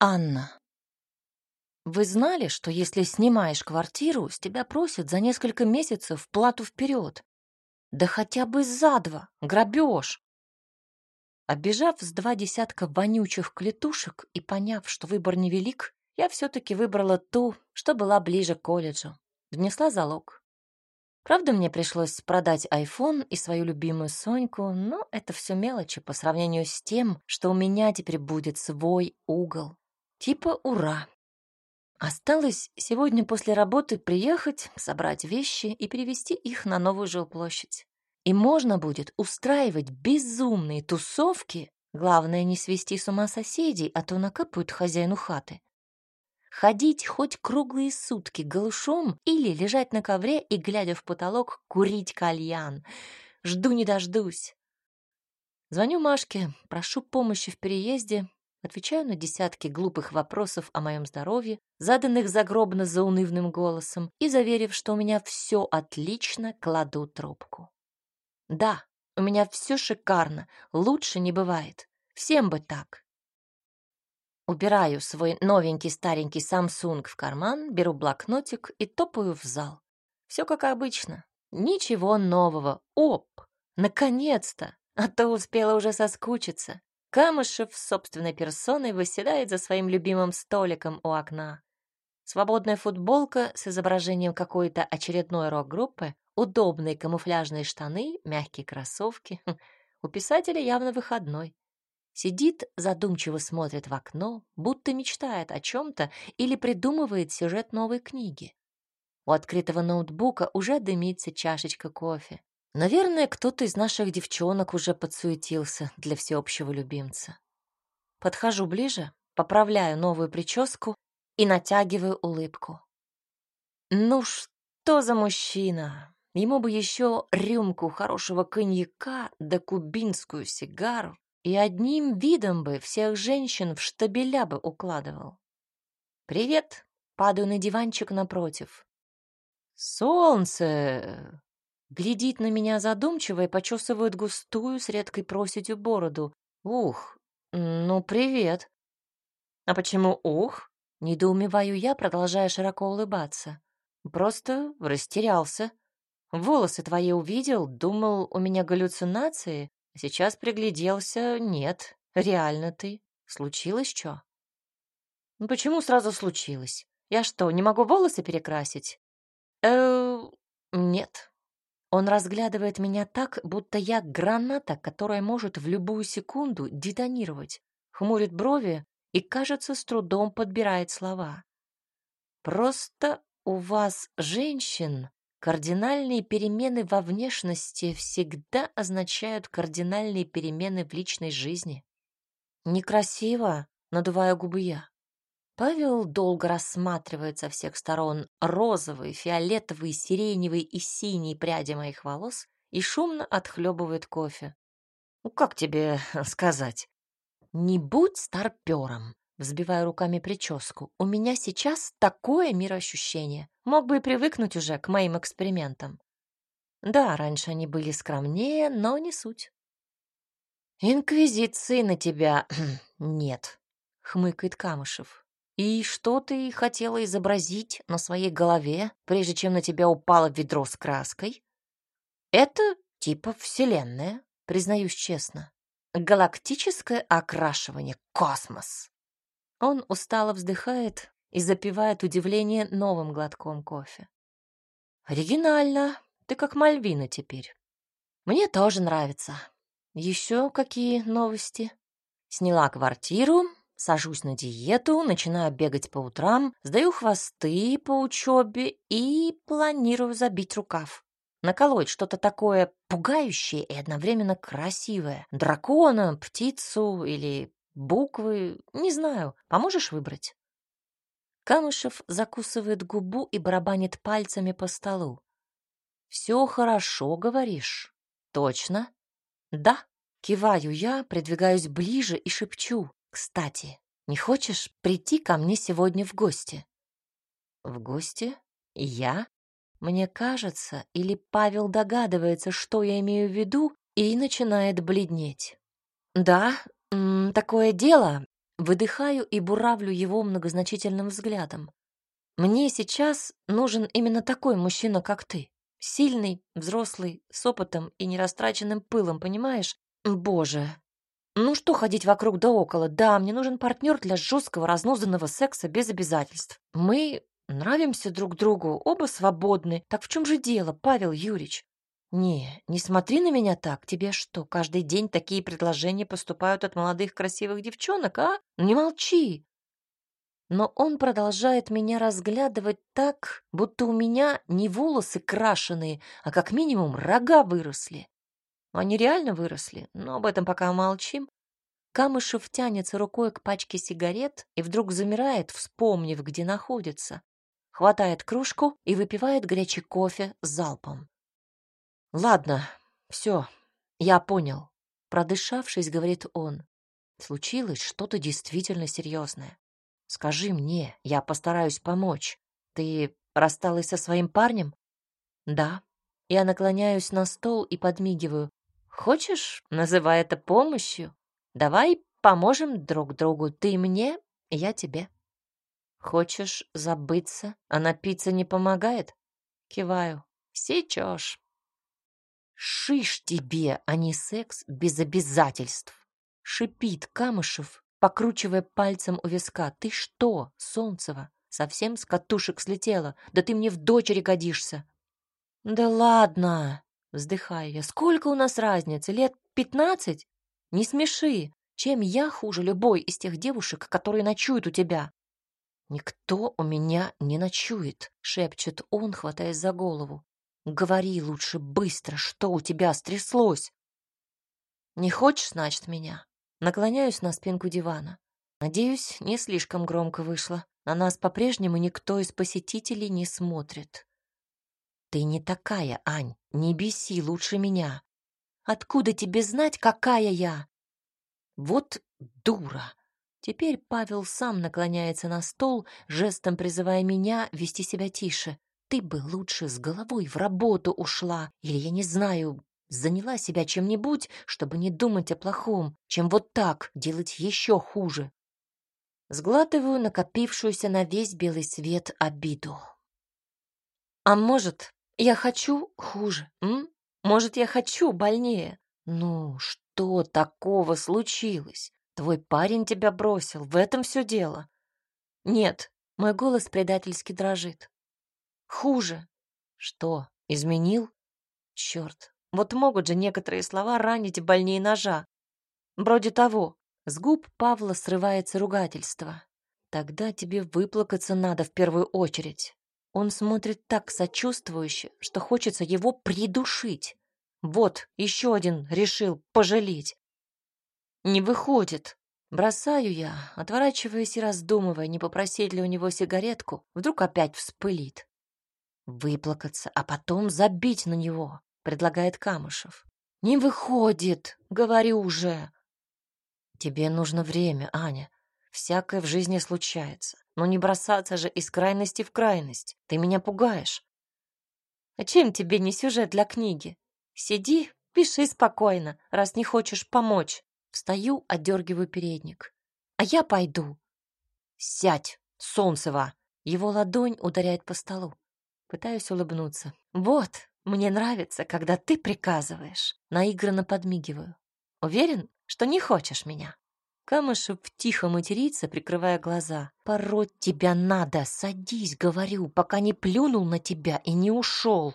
Анна. Вы знали, что если снимаешь квартиру, с тебя просят за несколько месяцев плату вперед? Да хотя бы за два. Грабеж. Обежав с два десятка вонючих клетушек и поняв, что выбор невелик, я все-таки выбрала ту, что была ближе к колледжу. Внесла залог. Правда, мне пришлось продать iPhone и свою любимую Соньку, но это все мелочи по сравнению с тем, что у меня теперь будет свой угол. Типа ура. Осталось сегодня после работы приехать, собрать вещи и перевести их на новую жилплощадь. И можно будет устраивать безумные тусовки, главное не свести с ума соседей, а то накапают хозяину хаты. Ходить хоть круглые сутки голышом или лежать на ковре и, глядя в потолок, курить кальян. Жду не дождусь. Звоню Машке, прошу помощи в переезде, Отвечаю на десятки глупых вопросов о моем здоровье, заданных загробно заунывным голосом, и, заверив, что у меня все отлично, кладу трубку. Да, у меня все шикарно, лучше не бывает. Всем бы так. Убираю свой новенький старенький Samsung в карман, беру блокнотик и топаю в зал. Все как обычно. Ничего нового. Оп! Наконец-то! А то успела уже соскучиться. Камышев собственной персоной восседает за своим любимым столиком у окна. Свободная футболка с изображением какой-то очередной рок-группы, удобные камуфляжные штаны, мягкие кроссовки. Хм, у писателя явно выходной. Сидит, задумчиво смотрит в окно, будто мечтает о чем-то или придумывает сюжет новой книги. У открытого ноутбука уже дымится чашечка кофе. Наверное, кто-то из наших девчонок уже подсуетился для всеобщего любимца. Подхожу ближе, поправляю новую прическу и натягиваю улыбку. Ну что за мужчина? Ему бы еще рюмку хорошего коньяка да кубинскую сигару, и одним видом бы всех женщин в штабеля бы укладывал. «Привет!» — падаю на диванчик напротив. «Солнце!» Глядит на меня задумчиво и почесывает густую с редкой проседью бороду. Ух, ну привет. А почему ух? Недоумеваю я, продолжая широко улыбаться. Просто растерялся. Волосы твои увидел, думал, у меня галлюцинации. Сейчас пригляделся, нет, реально ты. Случилось что? Ну почему сразу случилось? Я что, не могу волосы перекрасить? Э, нет, он разглядывает меня так, будто я граната, которая может в любую секунду детонировать. Хмурит брови и, кажется, с трудом подбирает слова. Просто у вас, женщин, кардинальные перемены во внешности всегда означают кардинальные перемены в личной жизни. Некрасиво, надувая губы я. Павел долго рассматривает со всех сторон розовые, фиолетовые, сиреневые и синие пряди моих волос и шумно отхлебывает кофе. «Ну, как тебе сказать?» «Не будь старпером», взбивая руками прическу. «У меня сейчас такое мироощущение. Мог бы и привыкнуть уже к моим экспериментам». Да, раньше они были скромнее, но не суть. «Инквизиции на тебя нет», — хмыкает Камышев. «И что ты хотела изобразить на своей голове, прежде чем на тебя упало ведро с краской?» «Это типа Вселенная, признаюсь честно. Галактическое окрашивание, космос». Он устало вздыхает и запивает удивление новым глотком кофе. «Оригинально. Ты как Мальвина теперь. Мне тоже нравится. Еще какие новости?» Сняла квартиру, Сажусь на диету, начинаю бегать по утрам, сдаю хвосты по учебе и планирую забить рукав. Наколоть что-то такое пугающее и одновременно красивое. Дракона, птицу или буквы, не знаю. Поможешь выбрать? Камышев закусывает губу и барабанит пальцами по столу. «Все хорошо, говоришь?» «Точно?» «Да», — киваю я, придвигаюсь ближе и шепчу. Кстати, не хочешь прийти ко мне сегодня в гости? В гости? Я? Мне кажется, или Павел догадывается, что я имею в виду, и начинает бледнеть. Да, такое дело. Выдыхаю и буравлю его многозначительным взглядом. Мне сейчас нужен именно такой мужчина, как ты. Сильный, взрослый, с опытом и нерастраченным пылом, понимаешь? Боже. Ну что ходить вокруг да около? Да, мне нужен партнер для жесткого разнузданного секса без обязательств. Мы нравимся друг другу, оба свободны. Так в чем же дело, Павел Юрьевич? Не, не смотри на меня так. Тебе что, каждый день такие предложения поступают от молодых красивых девчонок, а? Не молчи. Но он продолжает меня разглядывать так, будто у меня не волосы крашеные, а как минимум рога выросли. Они реально выросли, но об этом пока молчим. Камышев тянется рукой к пачке сигарет и вдруг замирает, вспомнив, где находится. Хватает кружку и выпивает горячий кофе залпом. Ладно, все, я понял. Продышавшись, говорит он. Случилось что-то действительно серьезное. Скажи мне, я постараюсь помочь. Ты рассталась со своим парнем? Да. Я наклоняюсь на стол и подмигиваю. Хочешь, называй это помощью? Давай поможем друг другу. Ты мне, я тебе. Хочешь забыться, а напиться не помогает? Киваю. Сечешь. Шиш тебе, а не секс без обязательств. Шипит Камышев, покручивая пальцем у виска. Ты что, Солнцева, совсем с катушек слетела? Да ты мне в дочери годишься. Да ладно, вздыхаю я. Сколько у нас разницы? Лет пятнадцать? Не смеши. Чем я хуже любой из тех девушек, которые ночуют у тебя? Никто у меня не ночует, шепчет он, хватаясь за голову. Говори лучше быстро, что у тебя стряслось. Не хочешь, значит, меня? Наклоняюсь на спинку дивана. Надеюсь, не слишком громко вышло. На нас по-прежнему никто из посетителей не смотрит. Ты не такая, Ань, не беси лучше меня. Откуда тебе знать, какая я? Вот дура. Теперь Павел сам наклоняется на стол, жестом призывая меня вести себя тише. Ты бы лучше с головой в работу ушла, или, я не знаю, заняла себя чем-нибудь, чтобы не думать о плохом, чем вот так делать еще хуже. Сглатываю накопившуюся на весь белый свет обиду. А может, я хочу хуже, м? Может, я хочу больнее? Ну, что такого случилось? Твой парень тебя бросил, в этом все дело. Нет, мой голос предательски дрожит. Хуже. Что, изменил? Черт, вот могут же некоторые слова ранить больнее ножа. Вроде того. С губ Павла срывается ругательство. Тогда тебе выплакаться надо в первую очередь. Он смотрит так сочувствующе, что хочется его придушить. Вот, еще один решил пожалеть. Не выходит. Бросаю я, отворачиваясь и раздумывая, не попросить ли у него сигаретку, вдруг опять вспылит. Выплакаться, а потом забить на него, предлагает Камышев. Не выходит, говорю уже. Тебе нужно время, Аня. Всякое в жизни случается. Но не бросаться же из крайности в крайность. Ты меня пугаешь. А чем тебе не сюжет для книги? Сиди, пиши спокойно, раз не хочешь помочь. Встаю, отдергиваю передник. А я пойду. Сядь, Солнцева. Его ладонь ударяет по столу. Пытаюсь улыбнуться. «Вот, мне нравится, когда ты приказываешь». Наигранно подмигиваю. «Уверен, что не хочешь меня?» Камышев тихо матерится, прикрывая глаза. «Пороть тебя надо! Садись, говорю, пока не плюнул на тебя и не ушел!»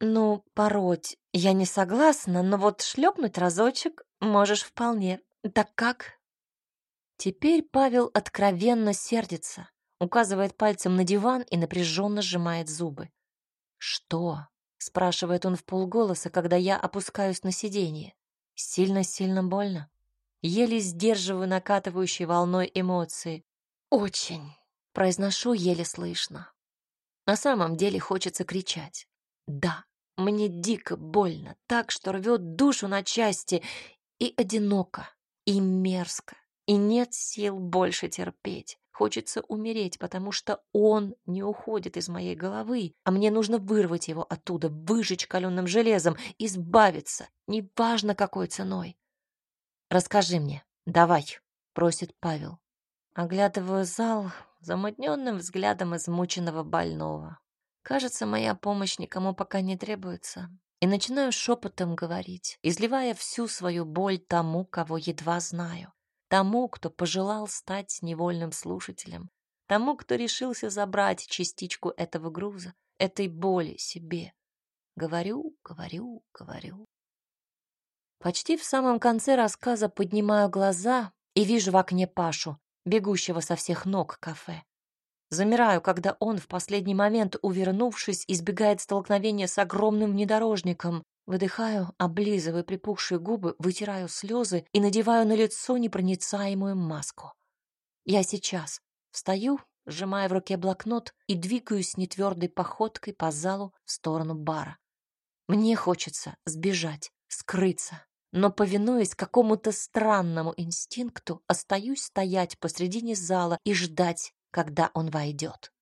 «Ну, пороть я не согласна, но вот шлепнуть разочек можешь вполне. Так как?» Теперь Павел откровенно сердится указывает пальцем на диван и напряженно сжимает зубы. «Что?» — спрашивает он в полголоса, когда я опускаюсь на сиденье. «Сильно-сильно больно?» Еле сдерживаю накатывающей волной эмоции. «Очень!» — произношу еле слышно. На самом деле хочется кричать. «Да, мне дико больно, так что рвет душу на части, и одиноко, и мерзко, и нет сил больше терпеть. Хочется умереть, потому что он не уходит из моей головы, а мне нужно вырвать его оттуда, выжечь каленым железом, избавиться, неважно какой ценой. Расскажи мне, давай. просит Павел. Оглядываю зал замутненным взглядом измученного больного. Кажется, моя помощь никому пока не требуется. И начинаю шепотом говорить, изливая всю свою боль тому, кого едва знаю. Тому, кто пожелал стать невольным слушателем. Тому, кто решился забрать частичку этого груза, этой боли себе. Говорю, говорю, говорю. Почти в самом конце рассказа поднимаю глаза и вижу в окне Пашу, бегущего со всех ног кафе. Замираю, когда он в последний момент, увернувшись, избегает столкновения с огромным внедорожником. Выдыхаю, облизываю припухшие губы, вытираю слезы и надеваю на лицо непроницаемую маску. Я сейчас встаю, сжимая в руке блокнот и двигаюсь нетвердой походкой по залу в сторону бара. Мне хочется сбежать, скрыться, но, повинуясь какому-то странному инстинкту, остаюсь стоять посредине зала и ждать, когда он войдет.